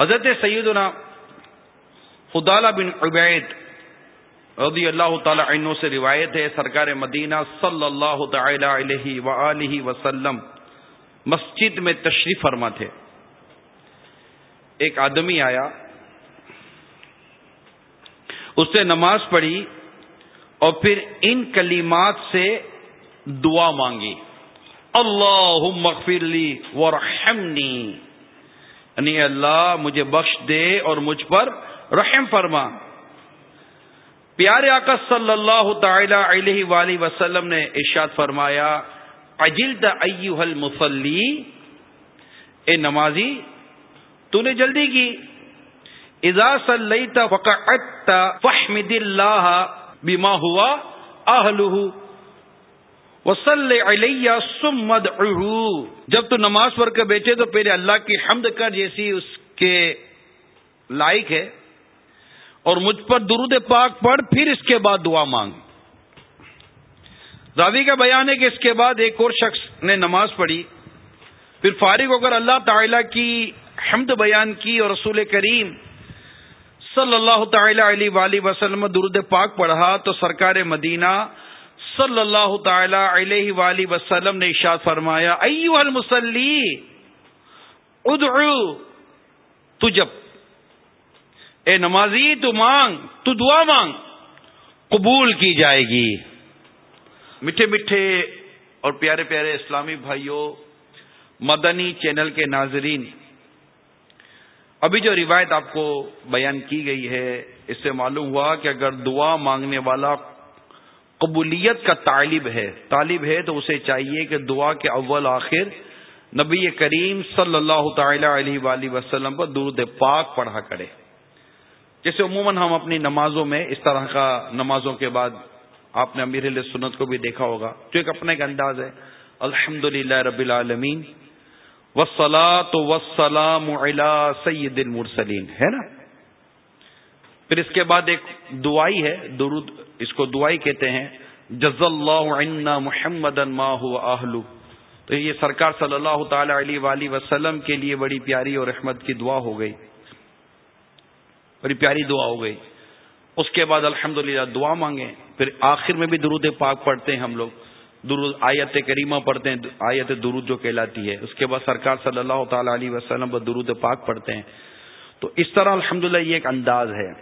حضرت سیدنا خدالہ بن عبید رضی اللہ تعالی عنہ سے روایت ہے، سرکار مدینہ صلی اللہ تعالی علیہ وآلہ وسلم مسجد میں تشریف فرما تھے ایک آدمی آیا، اس نے نماز پڑھی اور پھر ان کلیمات سے دعا مانگی۔ اللہ مغفر لی ورحمنی۔ یعنی اللہ مجھے بخش دے اور مجھ پر رحم فرما۔ پیارے آقا صلی اللہ تعالی علیہ وآلہ وسلم نے ارشاد فرمایا اجل ایوہ المصلی اے نمازی، تو نے جلدی کی۔ اذا صلیت فقعت فحمد اللہ بما ہوا اہلہ وصلی علیہ سمد جب تو نماز پڑھ کے بیٹھے تو پہلے اللہ کی حمد کر، جیسی اس کے لائق ہے، اور مجھ پر درود پاک پڑھ، پھر اس کے بعد دعا مانگ۔ راوی کا بیان ہے کہ اس کے بعد ایک اور شخص نے نماز پڑھی۔ پھر فارغ ہو کر اللہ تعالی کی حمد بیان کی اور رسول کریم صلی اللہ تعالی علیہ وآلہ وسلم درود پاک پڑھا تو سرکار مدینہ صلی اللہ تعالی علیہ وآلہ وسلم نے اشاد فرمایا، ایوہ المسلی ادعو، تو جب، اے نمازی، تو مانگ، تو دعا مانگ، قبول کی جائے گی۔ میٹھے میٹھے اور پیارے پیارے اسلامی بھائیوں، مدنی چینل کے ناظرین، ابھی جو روایت آپ کو بیان کی گئی ہے، اس سے معلوم ہوا کہ اگر دعا مانگنے والا قبولیت کا طالب ہے۔ طالب ہے تو اسے چاہیے کہ دعا کے اول آخر نبی کریم صلی اللہ تعالی علیہ وآلہ وسلم پر درود پاک پڑھا کرے۔ جیسے عموماً ہم اپنی نمازوں میں اس طرح کا نمازوں کے بعد آپ نے امیر سنت کو بھی دیکھا ہوگا، جو ایک اپنا ایک انداز ہے۔ الحمد رب العالمین۔ وسلاۃ وسلام سید المرسلین، ہے نا؟ پھر اس کے بعد ایک دعائی ہے، درود اس کو دعائی کہتے ہیں جز اللہ عنا محمد آہلو تو یہ سرکار صلی اللہ تعالی علیہ وآلہ وسلم کے لیے بڑی پیاری اور رحمت کی دعا ہو گئی۔ بڑی پیاری دعا ہو گئی۔ اس کے بعد الحمد دعا مانگیں۔ پھر آخر میں بھی درود پاک پڑھتے ہیں ہم لوگ۔ درود آیت کریمہ پڑھتے ہیں، آیت درود جو کہلاتی ہے۔ اس کے بعد سرکار صلی اللہ تعالی علیہ وسلم پر درود پاک پڑھتے ہیں۔ تو اس طرح الحمدللہ یہ ایک انداز ہے۔